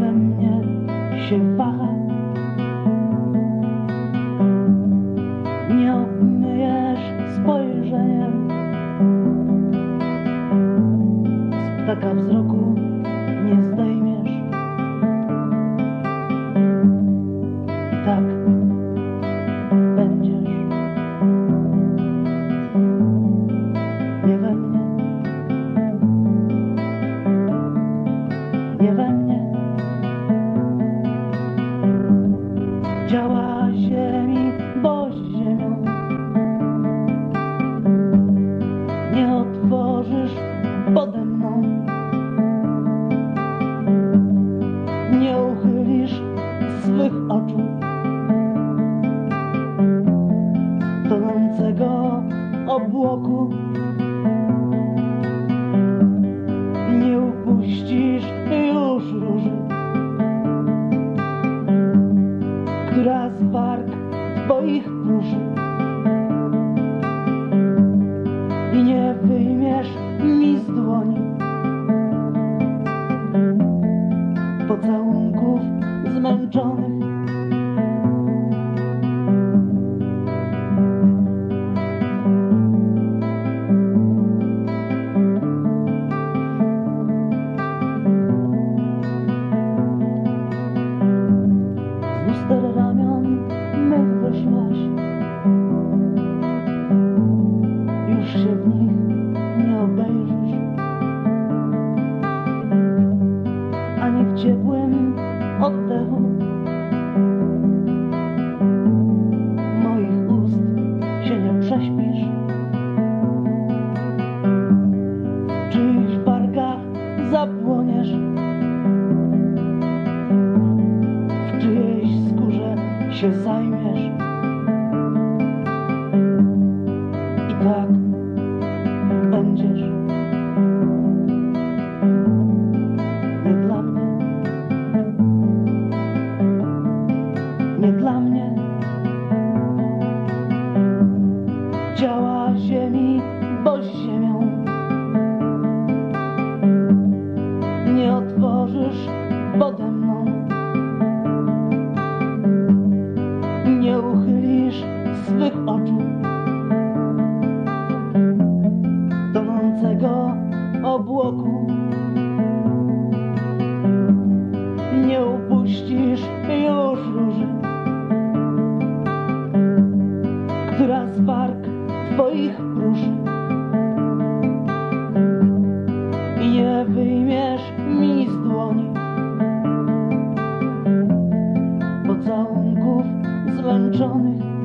we mnie się waha. Nie obmyjesz spojrzeniem z ptaka wzroku. Tonącego obłoku. Nie upuścisz już róży, która z warg twoich. I nie wyjmiesz mi z dłoni pocałunków zmęczonych. Ciepłym oddechu Moich ust się nie prześpisz. W czyichś wargach zapłoniesz. W czyjejś skórze się zajmiesz. Bo ziemią. Nie otworzysz pode mną. nie uchylisz swych oczu tonącego obłoku. journée.